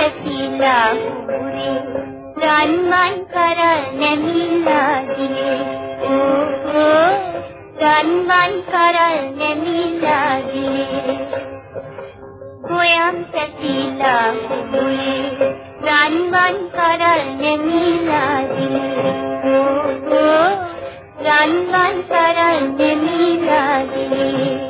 සැසිලා hurray ගන්මන් කර නැමිලා දිනේ ඕ ගන්මන් කර නැමිලා දිනේ ගෝයම් සැසිලා හුරේ ගන්මන් කර නැමිලා දිනේ ඕ ගන්මන් කර නැමිලා දිනේ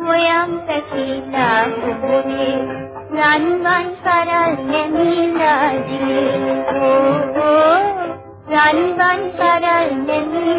මොයම් පැකිලා කුබුනේ රන්වන් කරල් නැමිලාදී ඕ ඕ රන්වන් කරල් දිය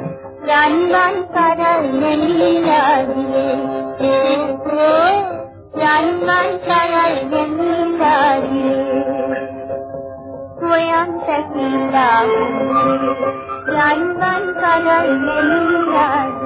පටසල වීමට හැකියත් දෙලවූ ඔතින් තමයි රන්වන් කරල් නෙලිලාගේ ඕ රන්වන් කරල් නෙලිලාගේ සොයන් තැකිලා රන්වන් කරල් නෙලිලාගේ